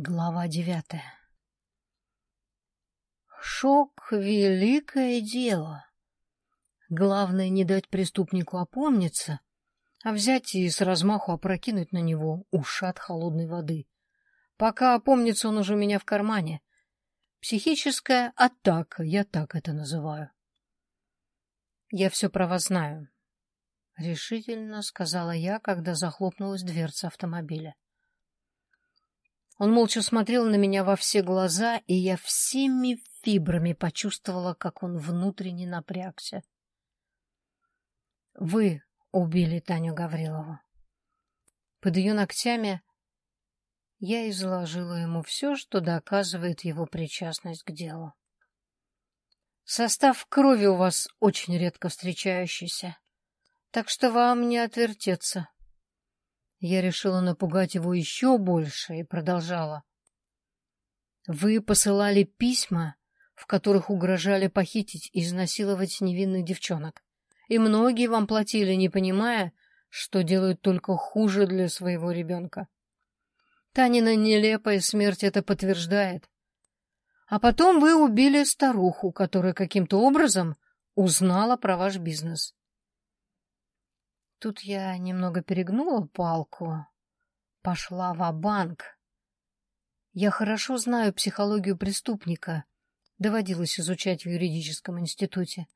Глава девятая Шок — великое дело. Главное не дать преступнику опомниться, а взять и с размаху опрокинуть на него ушат холодной воды. Пока опомнится, он уже у меня в кармане. Психическая атака, я так это называю. Я все про вас знаю, — решительно сказала я, когда захлопнулась дверца автомобиля. Он молча смотрел на меня во все глаза, и я всеми фибрами почувствовала, как он внутренне напрягся. Вы убили Таню Гаврилову. Под ее ногтями я изложила ему все, что доказывает его причастность к делу. Состав крови у вас очень редко встречающийся, так что вам не отвертеться. Я решила напугать его еще больше и продолжала. Вы посылали письма, в которых угрожали похитить и изнасиловать невинных девчонок. И многие вам платили, не понимая, что делают только хуже для своего ребенка. Танина нелепая смерть это подтверждает. А потом вы убили старуху, которая каким-то образом узнала про ваш бизнес. Тут я немного перегнула палку, пошла в банк Я хорошо знаю психологию преступника, доводилось изучать в юридическом институте.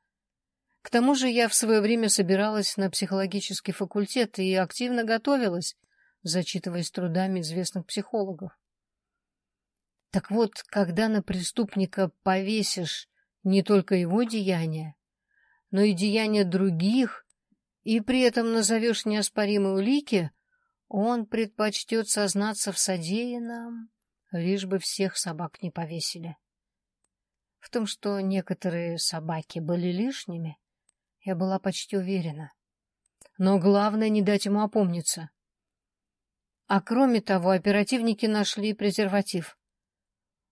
К тому же я в свое время собиралась на психологический факультет и активно готовилась, зачитываясь трудами известных психологов. Так вот, когда на преступника повесишь не только его деяния, но и деяния других, и при этом назовешь неоспоримые улики, он предпочтет сознаться в содеянном, лишь бы всех собак не повесили. В том, что некоторые собаки были лишними, я была почти уверена. Но главное не дать ему опомниться. А кроме того, оперативники нашли презерватив.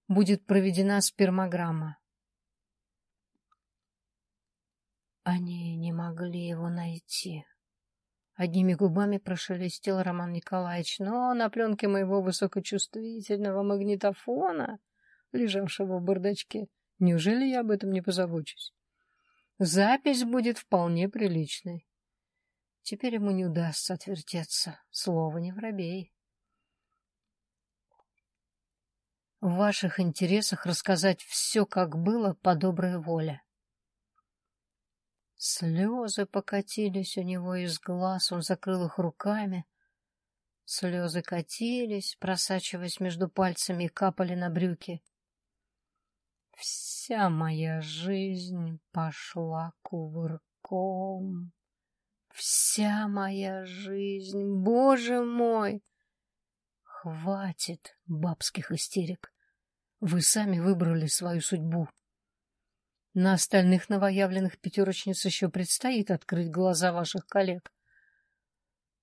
Будет проведена спермограмма. Они не могли его найти. Одними губами прошелестел Роман Николаевич, но на пленке моего высокочувствительного магнитофона, лежавшего в бардачке, неужели я об этом не позабочусь? Запись будет вполне приличной. Теперь ему не удастся отвертеться. Слово не воробей. В ваших интересах рассказать все, как было, по доброй воле. Слезы покатились у него из глаз, он закрыл их руками. Слезы катились, просачиваясь между пальцами и капали на брюки. Вся моя жизнь пошла кувырком. Вся моя жизнь, боже мой! Хватит бабских истерик. Вы сами выбрали свою судьбу. На остальных новоявленных пятерочниц еще предстоит открыть глаза ваших коллег.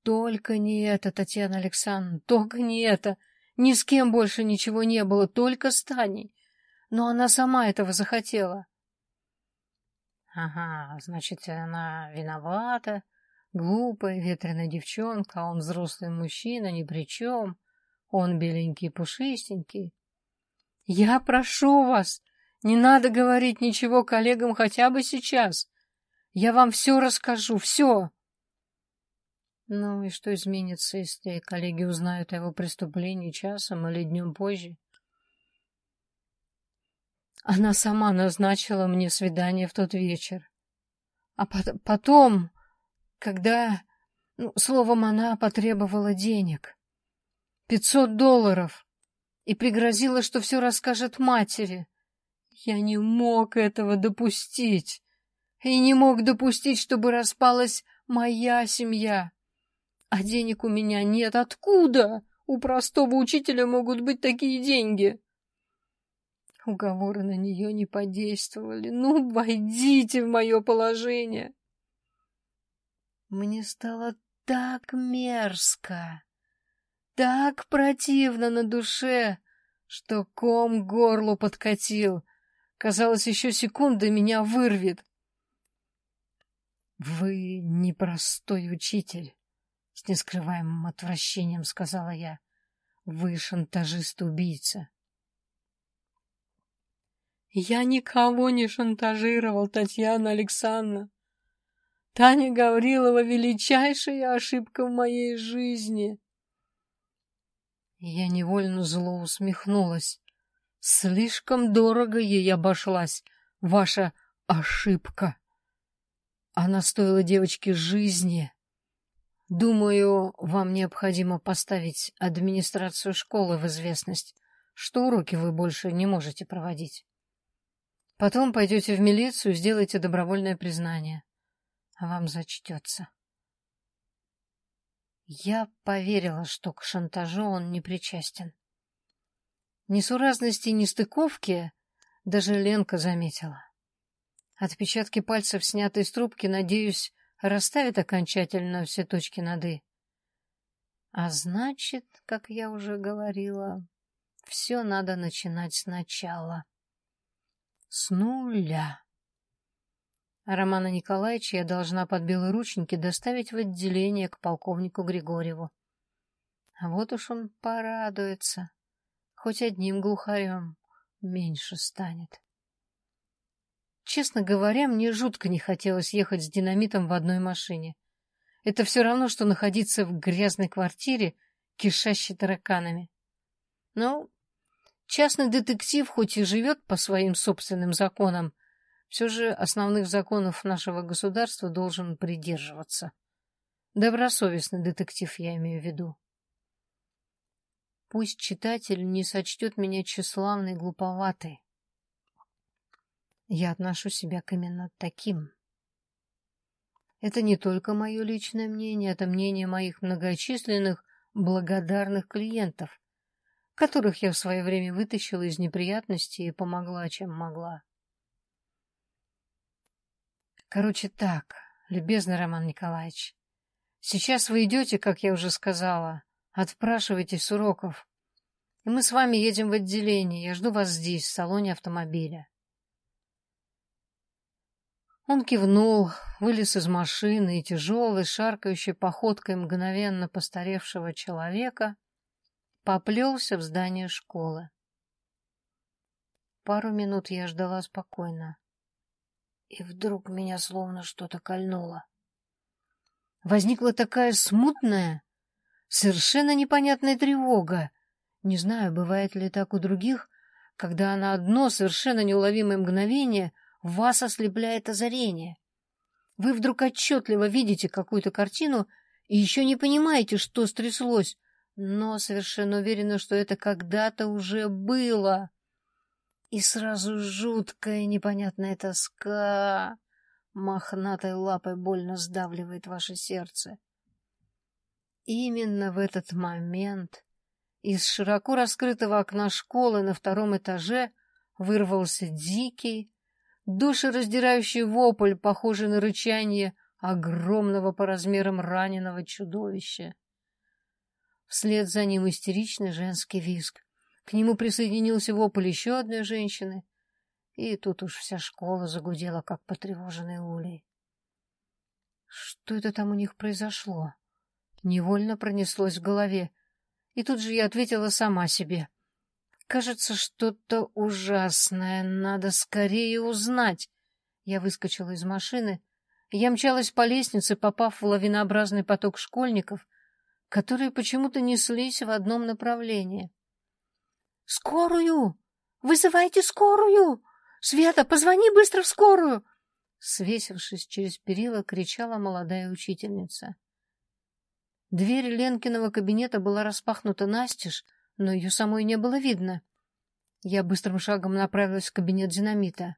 Только не это, Татьяна Александровна, только не это. Ни с кем больше ничего не было, только с Таней. Но она сама этого захотела. Ага, значит, она виновата. Глупая, ветреная девчонка, а он взрослый мужчина, ни при чем. Он беленький, пушистенький. Я прошу вас, не надо говорить ничего коллегам хотя бы сейчас. Я вам все расскажу, все. Ну и что изменится, если коллеги узнают о его преступлении часом или днем позже? Она сама назначила мне свидание в тот вечер. А потом, когда, ну, словом, она потребовала денег, пятьсот долларов, и пригрозила, что все расскажет матери. Я не мог этого допустить. И не мог допустить, чтобы распалась моя семья. А денег у меня нет. Откуда? У простого учителя могут быть такие деньги. Уговоры на нее не подействовали. Ну, войдите в мое положение. Мне стало так мерзко, так противно на душе, что ком к горлу подкатил. Казалось, еще секунда меня вырвет. — Вы непростой учитель, — с нескрываемым отвращением сказала я. — Вы шантажист-убийца. Я никого не шантажировал, Татьяна Александровна. Таня Гаврилова — величайшая ошибка в моей жизни. Я невольно зло усмехнулась. Слишком дорого ей обошлась ваша ошибка. Она стоила девочке жизни. Думаю, вам необходимо поставить администрацию школы в известность, что уроки вы больше не можете проводить. Потом пойдете в милицию, сделаете добровольное признание. А вам зачтется. Я поверила, что к шантажу он не причастен. Несуразности и нестыковки даже Ленка заметила. Отпечатки пальцев, снятые с трубки, надеюсь, расставят окончательно все точки над «и». А значит, как я уже говорила, все надо начинать сначала. С нуля. Романа Николаевича я должна под белые ручники доставить в отделение к полковнику Григорьеву. А вот уж он порадуется. Хоть одним глухарем меньше станет. Честно говоря, мне жутко не хотелось ехать с динамитом в одной машине. Это все равно, что находиться в грязной квартире, кишащей тараканами. Ну, частный детектив хоть и живет по своим собственным законам, все же основных законов нашего государства должен придерживаться. Добросовестный детектив я имею в виду. Пусть читатель не сочтет меня тщеславной глуповатой. Я отношу себя к именно таким. Это не только мое личное мнение, это мнение моих многочисленных благодарных клиентов, которых я в свое время вытащила из неприятностей и помогла, чем могла. Короче так, любезный Роман Николаевич, сейчас вы идете, как я уже сказала, отпрашиваетесь с уроков, и мы с вами едем в отделение, я жду вас здесь, в салоне автомобиля. Он кивнул, вылез из машины и тяжелой, шаркающей походкой мгновенно постаревшего человека поплелся в здание школы. Пару минут я ждала спокойно. И вдруг меня словно что-то кольнуло. Возникла такая смутная, совершенно непонятная тревога. Не знаю, бывает ли так у других, когда на одно совершенно неуловимое мгновение — вас ослепляет озарение. Вы вдруг отчетливо видите какую-то картину и еще не понимаете, что стряслось, но совершенно уверены, что это когда-то уже было. И сразу жуткая непонятная тоска мохнатой лапой больно сдавливает ваше сердце. Именно в этот момент из широко раскрытого окна школы на втором этаже вырвался дикий, душераздирающий вопль, похожий на рычание огромного по размерам раненого чудовища. Вслед за ним истеричный женский визг. К нему присоединился вопль еще одной женщины, и тут уж вся школа загудела, как потревоженный улей. Что это там у них произошло? Невольно пронеслось в голове, и тут же я ответила сама себе. Кажется, что-то ужасное. Надо скорее узнать. Я выскочила из машины. Я мчалась по лестнице, попав в лавинообразный поток школьников, которые почему-то неслись в одном направлении. «Скорую! Вызывайте скорую! Света, позвони быстро в скорую!» Свесившись через перила, кричала молодая учительница. Дверь Ленкиного кабинета была распахнута настежь, но ее самой не было видно. Я быстрым шагом направилась в кабинет динамита.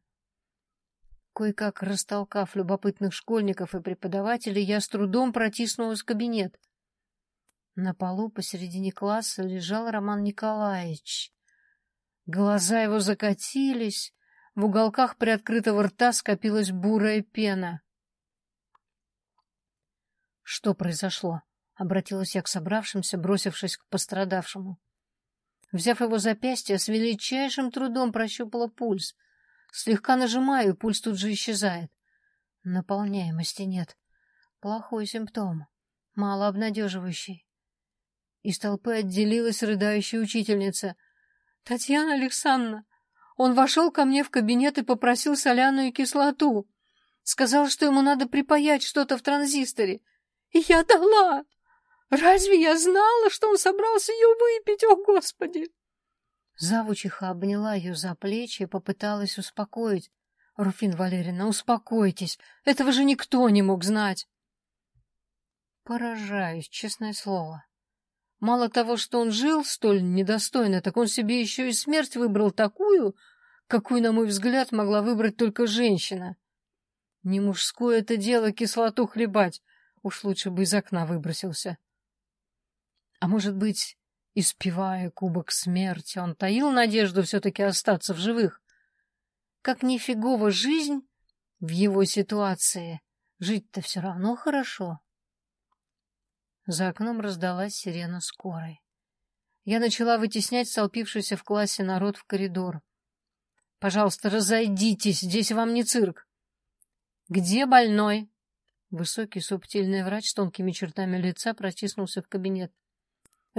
Кое-как растолкав любопытных школьников и преподавателей, я с трудом протиснулась в кабинет. На полу посередине класса лежал Роман Николаевич. Глаза его закатились, в уголках приоткрытого рта скопилась бурая пена. — Что произошло? — обратилась я к собравшимся, бросившись к пострадавшему. Взяв его запястье, с величайшим трудом прощупала пульс. Слегка нажимаю, пульс тут же исчезает. Наполняемости нет. Плохой симптом, мало обнадеживающий. Из толпы отделилась рыдающая учительница. «Татьяна Александровна, он вошел ко мне в кабинет и попросил соляную кислоту. Сказал, что ему надо припаять что-то в транзисторе. И я дала. Разве я знала, что он собрался ее выпить, о господи? Завучиха обняла ее за плечи и попыталась успокоить. — Руфин Валерьевна, успокойтесь, этого же никто не мог знать. Поражаюсь, честное слово. Мало того, что он жил столь недостойно, так он себе еще и смерть выбрал такую, какую, на мой взгляд, могла выбрать только женщина. Не мужское это дело кислоту хлебать, уж лучше бы из окна выбросился. А может быть, испивая кубок смерти, он таил надежду все-таки остаться в живых? Как нифигово жизнь в его ситуации, жить-то все равно хорошо. За окном раздалась сирена скорой. Я начала вытеснять столпившийся в классе народ в коридор. «Пожалуйста, разойдитесь, здесь вам не цирк!» «Где больной?» Высокий субтильный врач с тонкими чертами лица протиснулся в кабинет.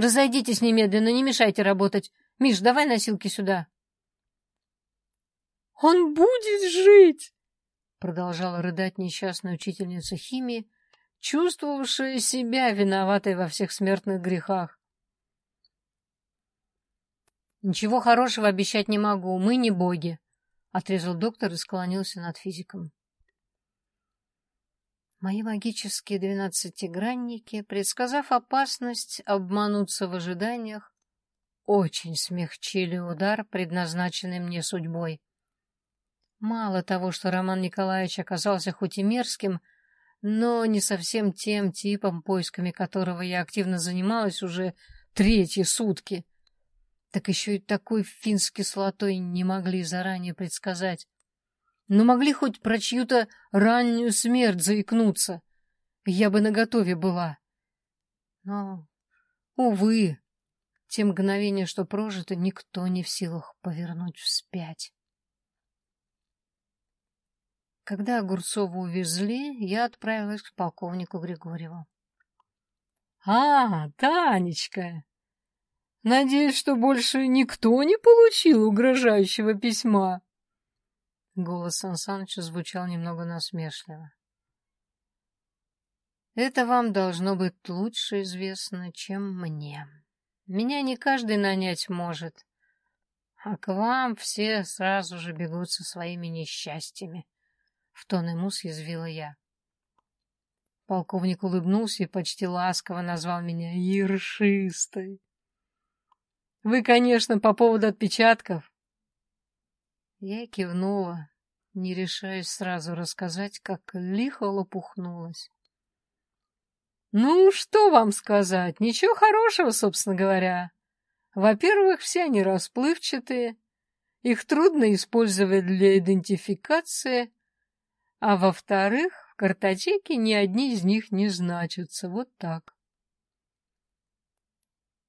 «Разойдитесь немедленно, не мешайте работать. Миш, давай носилки сюда». «Он будет жить!» Продолжала рыдать несчастная учительница химии, чувствовавшая себя виноватой во всех смертных грехах. «Ничего хорошего обещать не могу, мы не боги», — отрезал доктор и склонился над физиком. Мои магические двенадцатигранники, предсказав опасность обмануться в ожиданиях, очень смягчили удар, предназначенный мне судьбой. Мало того, что Роман Николаевич оказался хоть и мерзким, но не совсем тем типом, поисками которого я активно занималась уже третьи сутки, так еще и такой финский кислотой не могли заранее предсказать но могли хоть про чью-то раннюю смерть заикнуться. Я бы наготове была. Но, увы, те мгновения, что прожито, никто не в силах повернуть вспять. Когда Огурцову увезли, я отправилась к полковнику Григорьеву. — А, Танечка! Надеюсь, что больше никто не получил угрожающего письма? Голос Сан Саныча звучал немного насмешливо. Это вам должно быть лучше известно, чем мне. Меня не каждый нанять может, а к вам все сразу же бегут со своими несчастьями. В тон ему съязвила я. Полковник улыбнулся и почти ласково назвал меня ершистой. Вы, конечно, по поводу отпечатков. Я кивнула, не решаясь сразу рассказать, как лихо лопухнулась. Ну, что вам сказать? Ничего хорошего, собственно говоря. Во-первых, все они расплывчатые, их трудно использовать для идентификации, а во-вторых, в картотеке ни одни из них не значатся. Вот так.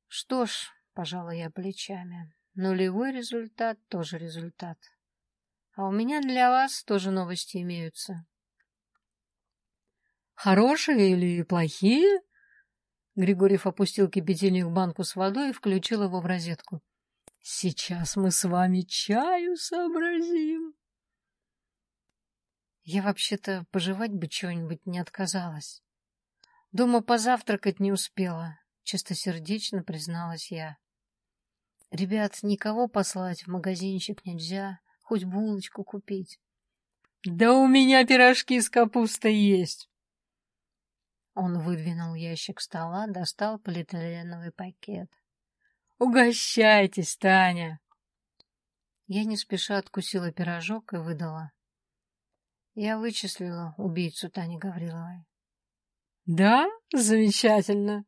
Что ж, пожала я плечами, нулевой результат тоже результат. А у меня для вас тоже новости имеются. Хорошие или плохие? Григорьев опустил кипятильник в банку с водой и включил его в розетку. Сейчас мы с вами чаю сообразим. Я вообще-то пожевать бы чего-нибудь не отказалась. Дома позавтракать не успела, чистосердечно призналась я. Ребят, никого послать в магазинчик нельзя хоть булочку купить. — Да у меня пирожки с капустой есть. Он выдвинул ящик стола, достал полиэтиленовый пакет. — Угощайтесь, Таня! Я не спеша откусила пирожок и выдала. Я вычислила убийцу Тани Гавриловой. — Да? Замечательно.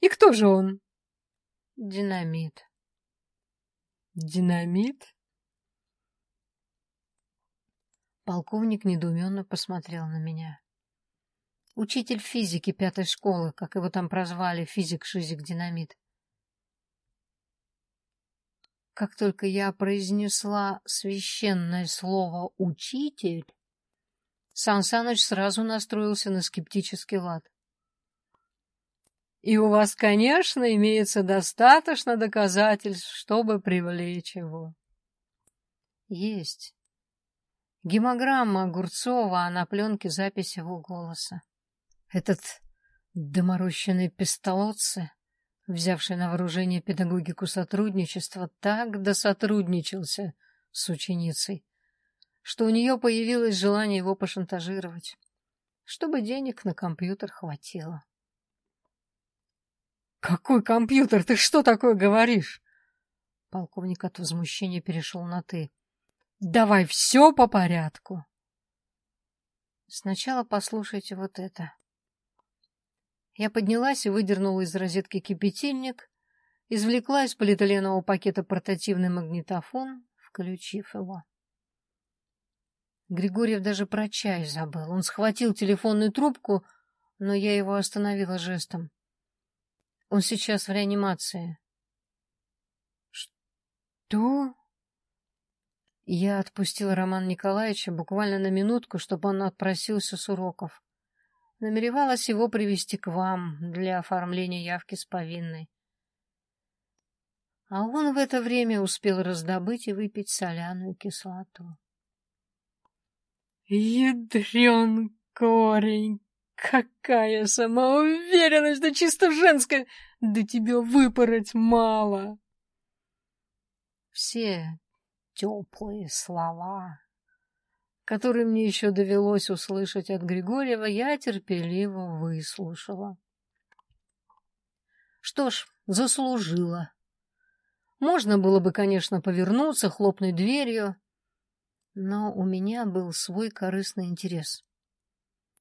И кто же он? — Динамит. — Динамит? Полковник недоуменно посмотрел на меня. Учитель физики пятой школы, как его там прозвали, физик-шизик-динамит. Как только я произнесла священное слово «учитель», Сан Саныч сразу настроился на скептический лад. И у вас, конечно, имеется достаточно доказательств, чтобы привлечь его. Есть. Гемограмма Огурцова, на пленке запись его голоса. Этот доморощенный пистолотцы, взявший на вооружение педагогику сотрудничества, так досотрудничался с ученицей, что у нее появилось желание его пошантажировать, чтобы денег на компьютер хватило. «Какой компьютер? Ты что такое говоришь?» Полковник от возмущения перешел на «ты». «Давай все по порядку». Сначала послушайте вот это. Я поднялась и выдернула из розетки кипятильник, извлекла из полиэтиленового пакета портативный магнитофон, включив его. Григорьев даже про чай забыл. Он схватил телефонную трубку, но я его остановила жестом. Он сейчас в реанимации. Что? Я отпустила Романа Николаевича буквально на минутку, чтобы он отпросился с уроков. Намеревалась его привести к вам для оформления явки с повинной. А он в это время успел раздобыть и выпить соляную кислоту. Ядрен корень! Какая самоуверенность, да чисто женская! Да тебе выпороть мало! Все теплые слова, которые мне еще довелось услышать от Григорьева, я терпеливо выслушала. Что ж, заслужила. Можно было бы, конечно, повернуться, хлопнуть дверью, но у меня был свой корыстный интерес.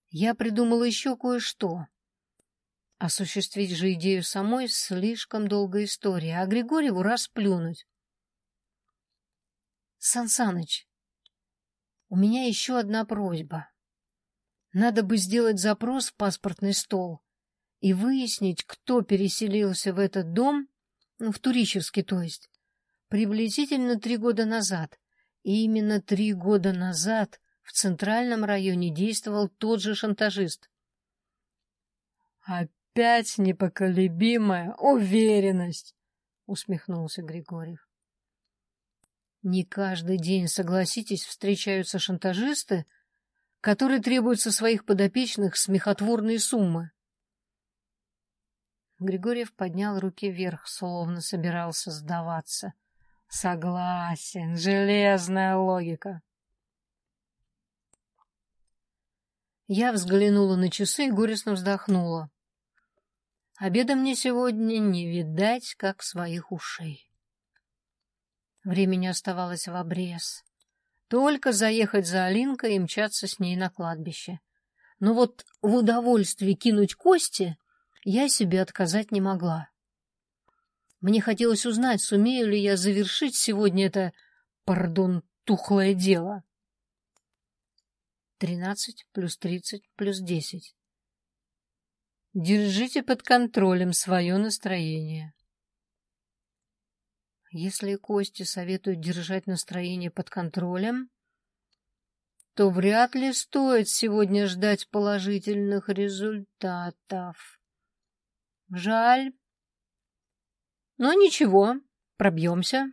Я придумала еще кое-что. Осуществить же идею самой слишком долгая история, а Григорьеву расплюнуть. Сансаныч, у меня еще одна просьба. Надо бы сделать запрос в паспортный стол и выяснить, кто переселился в этот дом, ну, в Туричевске, то есть, приблизительно три года назад. И именно три года назад в центральном районе действовал тот же шантажист. «Опять непоколебимая уверенность!» — усмехнулся Григорьев. «Не каждый день, согласитесь, встречаются шантажисты, которые требуют со своих подопечных смехотворные суммы». Григорьев поднял руки вверх, словно собирался сдаваться. «Согласен, железная логика». Я взглянула на часы и горестно вздохнула. Обеда мне сегодня не видать, как своих ушей. Времени оставалось в обрез. Только заехать за Алинкой и мчаться с ней на кладбище. Но вот в удовольствии кинуть кости я себе отказать не могла. Мне хотелось узнать, сумею ли я завершить сегодня это, пардон, тухлое дело. Тринадцать плюс тридцать плюс десять. Держите под контролем свое настроение. Если Кости советуют держать настроение под контролем, то вряд ли стоит сегодня ждать положительных результатов. Жаль. Но ничего, пробьемся.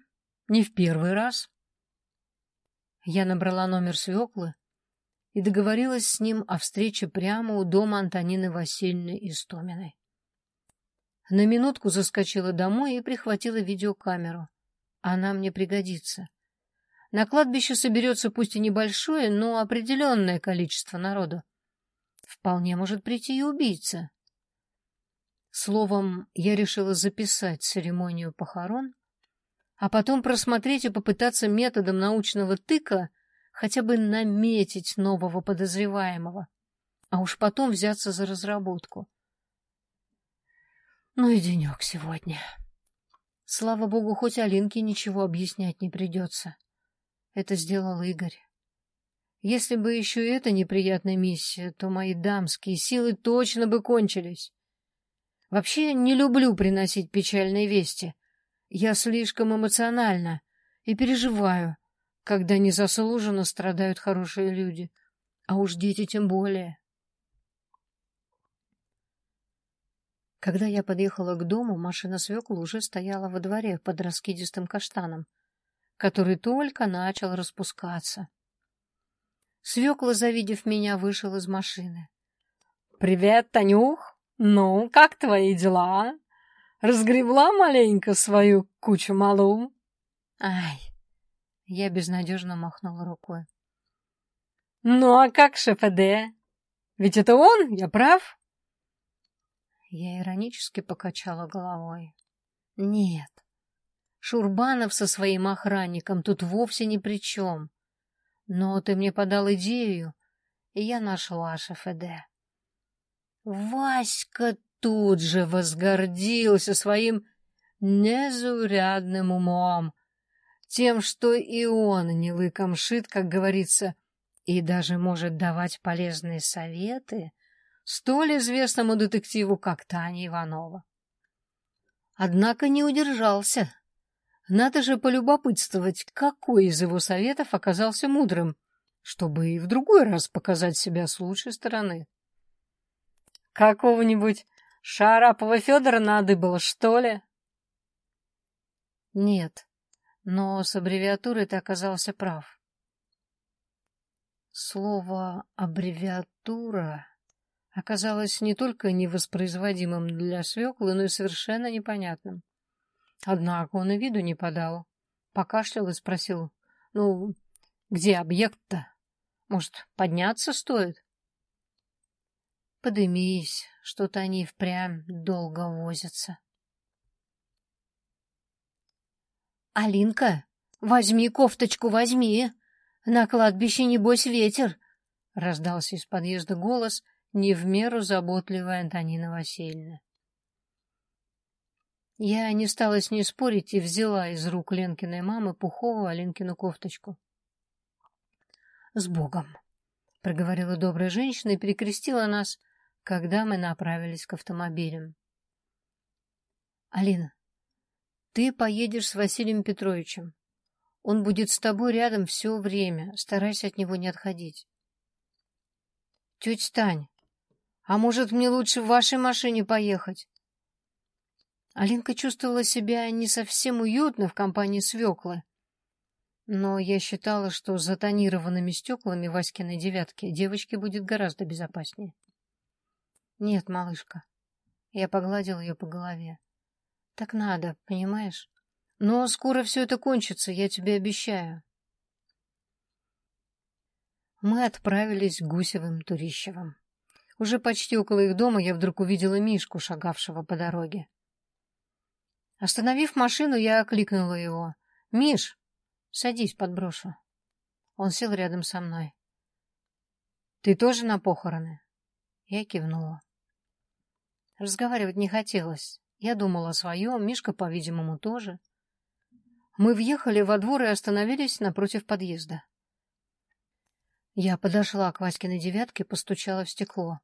Не в первый раз. Я набрала номер свеклы и договорилась с ним о встрече прямо у дома Антонины Васильевны Истоминой. На минутку заскочила домой и прихватила видеокамеру. Она мне пригодится. На кладбище соберется пусть и небольшое, но определенное количество народу. Вполне может прийти и убийца. Словом, я решила записать церемонию похорон, а потом просмотреть и попытаться методом научного тыка хотя бы наметить нового подозреваемого, а уж потом взяться за разработку. Ну и денек сегодня. Слава богу, хоть Алинке ничего объяснять не придется. Это сделал Игорь. Если бы еще эта неприятная миссия, то мои дамские силы точно бы кончились. Вообще не люблю приносить печальные вести. Я слишком эмоциональна и переживаю, когда незаслуженно страдают хорошие люди, а уж дети тем более. Когда я подъехала к дому, машина свекла уже стояла во дворе под раскидистым каштаном, который только начал распускаться. Свекла, завидев меня, вышел из машины. — Привет, Танюх! Ну, как твои дела? Разгребла маленько свою кучу малу? — Ай! Я безнадежно махнула рукой. — Ну, а как ШФД? Ведь это он, я прав? Я иронически покачала головой. — Нет, Шурбанов со своим охранником тут вовсе ни при чем. Но ты мне подал идею, и я нашла ШФД. Васька тут же возгордился своим незаурядным умом, тем, что и он не лыком шит, как говорится, и даже может давать полезные советы столь известному детективу, как Таня Иванова. Однако не удержался надо же полюбопытствовать, какой из его советов оказался мудрым, чтобы и в другой раз показать себя с лучшей стороны. Какого-нибудь Шарапова Федора надо было, что ли? Нет, но с аббревиатурой ты оказался прав. Слово «аббревиатура» оказалось не только невоспроизводимым для свеклы, но и совершенно непонятным. Однако он и виду не подал. Покашлял и спросил, ну, где объект-то? Может, подняться стоит? Подымись, что-то они впрямь долго возятся. Алинка, возьми кофточку, возьми. На кладбище, небось, ветер. Раздался из подъезда голос, не в меру заботливая Антонина Васильевна. Я не стала с ней спорить и взяла из рук Ленкиной мамы пуховую Алинкину кофточку. — С Богом! — проговорила добрая женщина и перекрестила нас, когда мы направились к автомобилям. — Алина, ты поедешь с Василием Петровичем. Он будет с тобой рядом все время, старайся от него не отходить. — Тетя Тань, а может, мне лучше в вашей машине поехать? Алинка чувствовала себя не совсем уютно в компании свеклы. Но я считала, что с затонированными стеклами Васькиной девятки девочке будет гораздо безопаснее. Нет, малышка. Я погладил ее по голове. Так надо, понимаешь? Но скоро все это кончится, я тебе обещаю. Мы отправились к Гусевым Турищевым. Уже почти около их дома я вдруг увидела Мишку, шагавшего по дороге. Остановив машину, я окликнула его. — Миш, садись, подброшу. Он сел рядом со мной. — Ты тоже на похороны? Я кивнула. Разговаривать не хотелось. Я думала о своем, Мишка, по-видимому, тоже. Мы въехали во двор и остановились напротив подъезда. Я подошла к Васькиной девятке, постучала в стекло.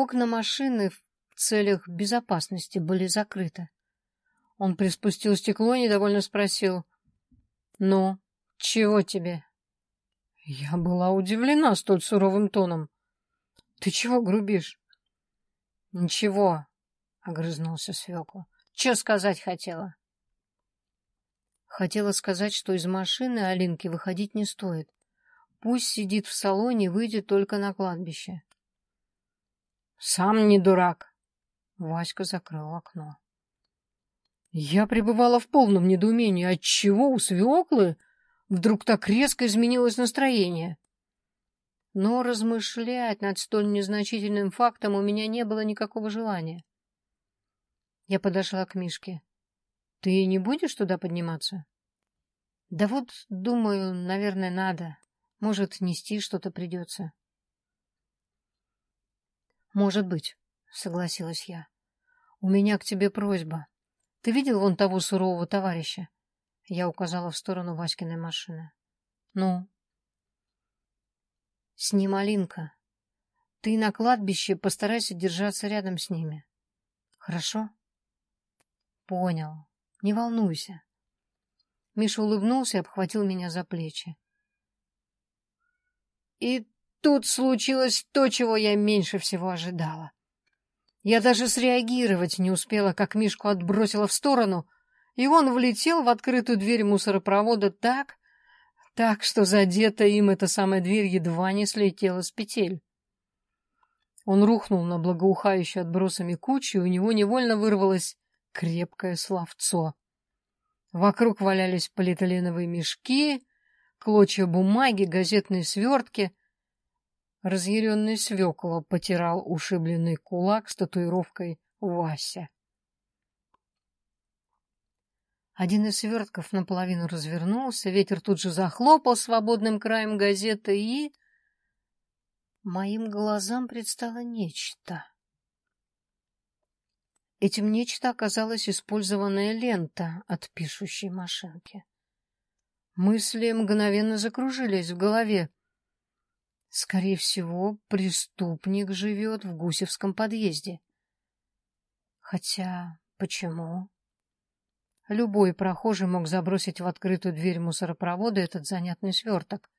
Окна машины в целях безопасности были закрыты. Он приспустил стекло и недовольно спросил. — Ну, чего тебе? Я была удивлена столь суровым тоном. — Ты чего грубишь? — Ничего, — огрызнулся свекла. — Че сказать хотела? Хотела сказать, что из машины Алинки выходить не стоит. Пусть сидит в салоне, выйдет только на кладбище. — Сам не дурак. Васька закрыл окно. Я пребывала в полном недоумении, отчего у свеклы вдруг так резко изменилось настроение. Но размышлять над столь незначительным фактом у меня не было никакого желания. Я подошла к Мишке. — Ты не будешь туда подниматься? — Да вот, думаю, наверное, надо. Может, нести что-то придется. — Может быть, — согласилась я. — У меня к тебе просьба. Ты видел вон того сурового товарища? Я указала в сторону Васькиной машины. Ну? С ним Алинка. Ты на кладбище постарайся держаться рядом с ними. Хорошо? Понял. Не волнуйся. Миша улыбнулся и обхватил меня за плечи. И тут случилось то, чего я меньше всего ожидала. Я даже среагировать не успела, как Мишку отбросила в сторону, и он влетел в открытую дверь мусоропровода так, так что задетая им эта самая дверь едва не слетела с петель. Он рухнул на благоухающую отбросами кучу, и у него невольно вырвалось крепкое словцо. Вокруг валялись полиэтиленовые мешки, клочья бумаги, газетные свертки. Разъяренный свекла потирал ушибленный кулак с татуировкой «Вася». Один из свертков наполовину развернулся, ветер тут же захлопал свободным краем газеты, и... Моим глазам предстало нечто. Этим нечто оказалась использованная лента от пишущей машинки. Мысли мгновенно закружились в голове. Скорее всего, преступник живет в Гусевском подъезде. Хотя, почему? Любой прохожий мог забросить в открытую дверь мусоропровода этот занятный сверток.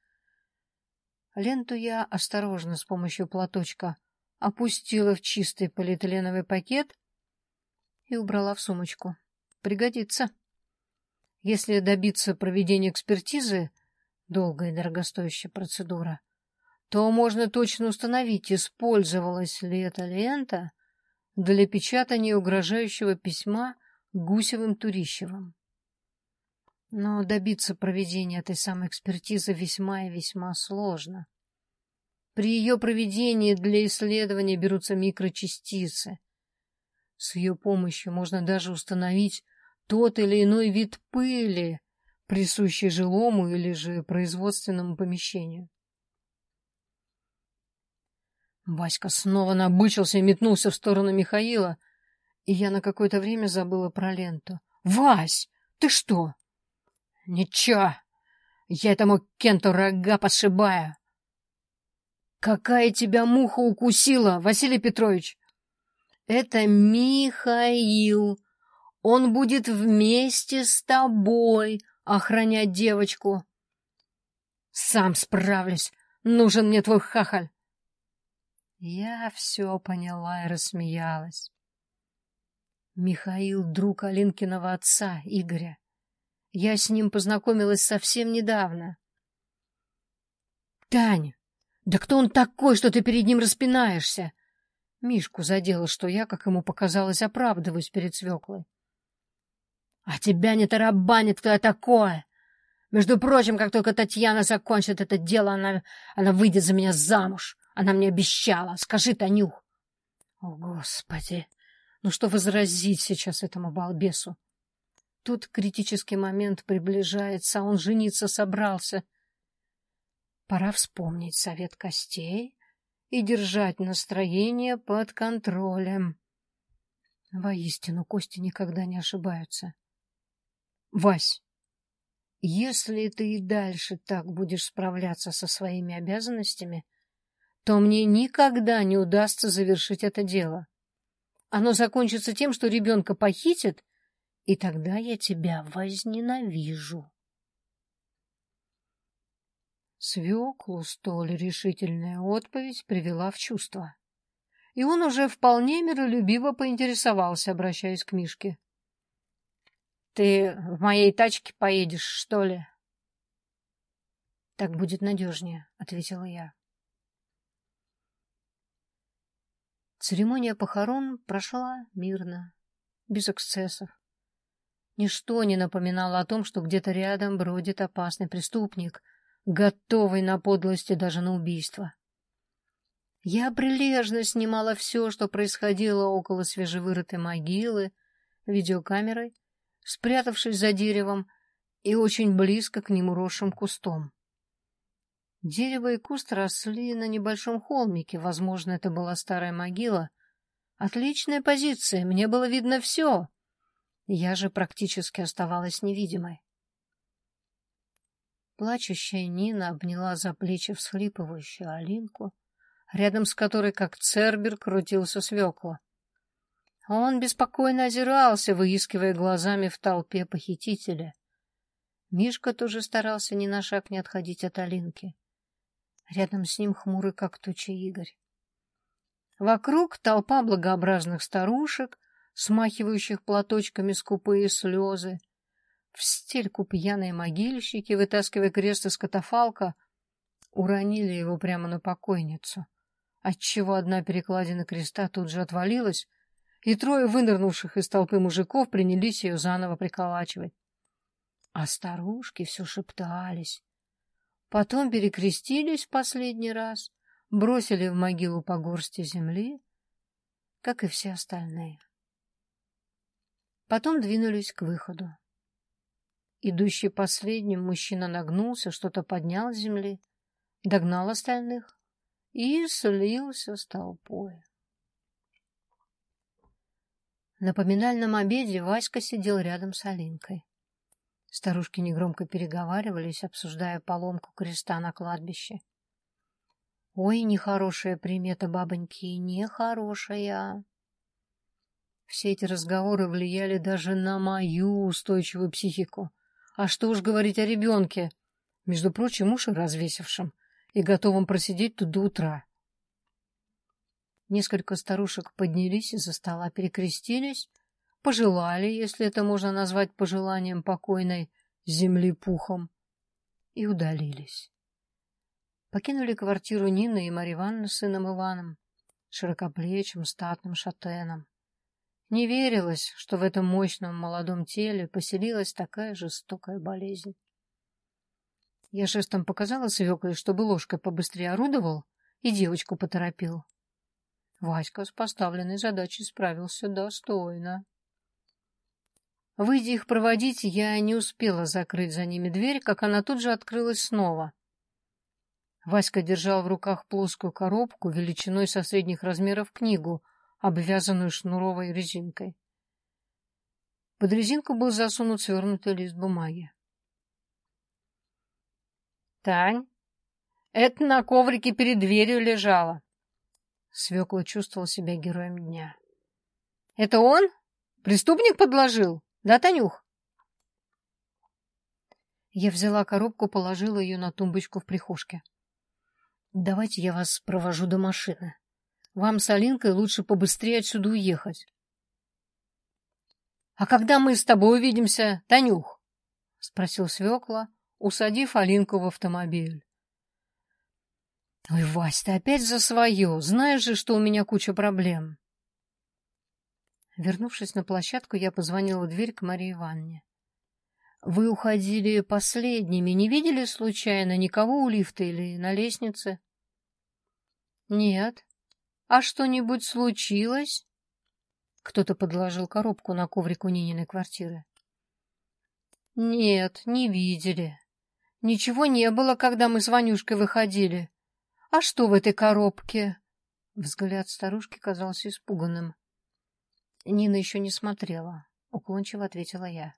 Ленту я осторожно с помощью платочка опустила в чистый полиэтиленовый пакет и убрала в сумочку. Пригодится. Если добиться проведения экспертизы, долгая и дорогостоящая процедура, то можно точно установить, использовалась ли эта лента для печатания угрожающего письма Гусевым-Турищевым. Но добиться проведения этой самой экспертизы весьма и весьма сложно. При ее проведении для исследования берутся микрочастицы, с ее помощью можно даже установить тот или иной вид пыли, присущий жилому или же производственному помещению. Васька снова набычился и метнулся в сторону Михаила, и я на какое-то время забыла про ленту. — Вась, ты что? — Ничего, я этому Кенту рога пошибаю. — Какая тебя муха укусила, Василий Петрович? Это Михаил. Он будет вместе с тобой охранять девочку. Сам справлюсь. Нужен мне твой хахаль. Я все поняла и рассмеялась. Михаил — друг Алинкиного отца, Игоря. Я с ним познакомилась совсем недавно. — Таня, да кто он такой, что ты перед ним распинаешься? Мишку задело, что я, как ему показалось, оправдываюсь перед свеклой. — А тебя не тарабанит, кто я такое! Между прочим, как только Татьяна закончит это дело, она, она выйдет за меня замуж. Она мне обещала. Скажи, Танюх. О, Господи! Ну что возразить сейчас этому балбесу? Тут критический момент приближается, а он жениться собрался. Пора вспомнить совет костей и держать настроение под контролем. Воистину, кости никогда не ошибаются. Вась, если ты и дальше так будешь справляться со своими обязанностями, то мне никогда не удастся завершить это дело. Оно закончится тем, что ребенка похитят, и тогда я тебя возненавижу. Свеклу столь решительная отповедь привела в чувство. И он уже вполне миролюбиво поинтересовался, обращаясь к Мишке. — Ты в моей тачке поедешь, что ли? — Так будет надежнее, — ответила я. Церемония похорон прошла мирно, без эксцессов. Ничто не напоминало о том, что где-то рядом бродит опасный преступник — готовый на подлости даже на убийство. Я прилежно снимала все, что происходило около свежевырытой могилы, видеокамерой, спрятавшись за деревом и очень близко к нему росшим кустом. Дерево и куст росли на небольшом холмике, возможно, это была старая могила. Отличная позиция, мне было видно все. Я же практически оставалась невидимой. Плачущая Нина обняла за плечи всхлипывающую Алинку, рядом с которой, как цербер, крутился свекла. Он беспокойно озирался, выискивая глазами в толпе похитителя. Мишка тоже старался ни на шаг не отходить от Алинки. Рядом с ним хмурый, как туча Игорь. Вокруг толпа благообразных старушек, смахивающих платочками скупые слезы. В стельку пьяные могильщики, вытаскивая крест из катафалка, уронили его прямо на покойницу, отчего одна перекладина креста тут же отвалилась, и трое вынырнувших из толпы мужиков принялись ее заново приколачивать. А старушки все шептались. Потом перекрестились в последний раз, бросили в могилу по горсти земли, как и все остальные. Потом двинулись к выходу. Идущий последним мужчина нагнулся, что-то поднял с земли, догнал остальных и слился с толпой. На поминальном обеде Васька сидел рядом с Алинкой. Старушки негромко переговаривались, обсуждая поломку креста на кладбище. Ой, нехорошая примета, бабоньки, нехорошая. Все эти разговоры влияли даже на мою устойчивую психику. А что уж говорить о ребенке, между прочим, уши развесившим и готовым просидеть тут до утра. Несколько старушек поднялись из-за стола, перекрестились пожелали, если это можно назвать пожеланием покойной, земли пухом, и удалились. Покинули квартиру Нины и Марья Ивановна с сыном Иваном, широкоплечим, статным шатеном. Не верилось, что в этом мощном молодом теле поселилась такая жестокая болезнь. Я жестом показала свекле, чтобы ложкой побыстрее орудовал, и девочку поторопил. Васька с поставленной задачей справился достойно. Выйдя их проводить, я не успела закрыть за ними дверь, как она тут же открылась снова. Васька держал в руках плоскую коробку величиной со средних размеров книгу, обвязанную шнуровой резинкой. Под резинку был засунут свернутый лист бумаги. — Тань, это на коврике перед дверью лежало. Свекла чувствовал себя героем дня. — Это он? Преступник подложил? Да, Танюх? Я взяла коробку, положила ее на тумбочку в прихожке. Давайте я вас провожу до машины. Вам с Алинкой лучше побыстрее отсюда уехать. — А когда мы с тобой увидимся, Танюх? — спросил свекла, усадив Алинку в автомобиль. — Ой, Вась, ты опять за свое. Знаешь же, что у меня куча проблем. Вернувшись на площадку, я позвонила в дверь к Марии Ивановне. — Вы уходили последними, не видели случайно никого у лифта или на лестнице? — Нет. А что-нибудь случилось? Кто-то подложил коробку на коврик у Нининой квартиры. — Нет, не видели. Ничего не было, когда мы с Ванюшкой выходили. А что в этой коробке? Взгляд старушки казался испуганным. Нина еще не смотрела, уклончиво ответила я.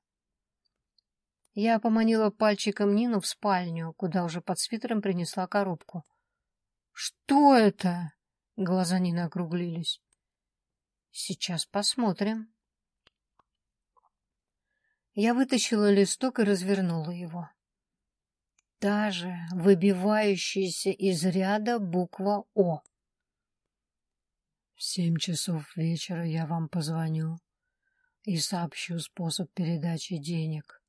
Я поманила пальчиком Нину в спальню, куда уже под свитером принесла коробку. Что это? Глаза Нины округлились. Сейчас посмотрим. Я вытащила листок и развернула его. Та же выбивающаяся из ряда буква О. В семь часов вечера я вам позвоню и сообщу способ передачи денег.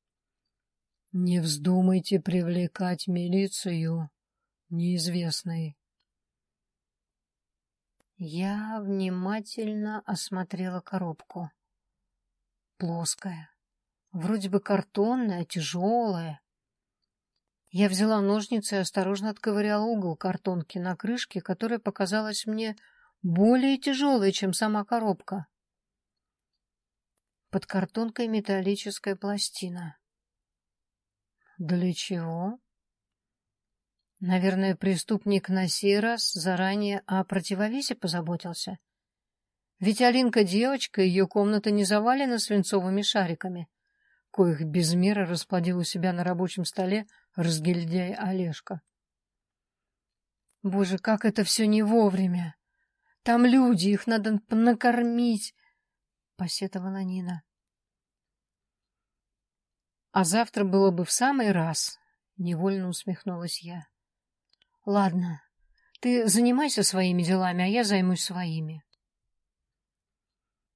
Не вздумайте привлекать милицию неизвестной. Я внимательно осмотрела коробку. Плоская, вроде бы картонная, тяжелая. Я взяла ножницы и осторожно отковыряла угол картонки на крышке, которая показалась мне более тяжелые, чем сама коробка. Под картонкой металлическая пластина. Для чего? Наверное, преступник на сей раз заранее о противовесе позаботился. Ведь Алинка девочка, ее комната не завалена свинцовыми шариками, коих без меры расплодил у себя на рабочем столе разгильдяй Олежка. Боже, как это все не вовремя! Там люди, их надо накормить, — посетовала Нина. А завтра было бы в самый раз, — невольно усмехнулась я. Ладно, Ты занимайся своими делами, а я займусь своими.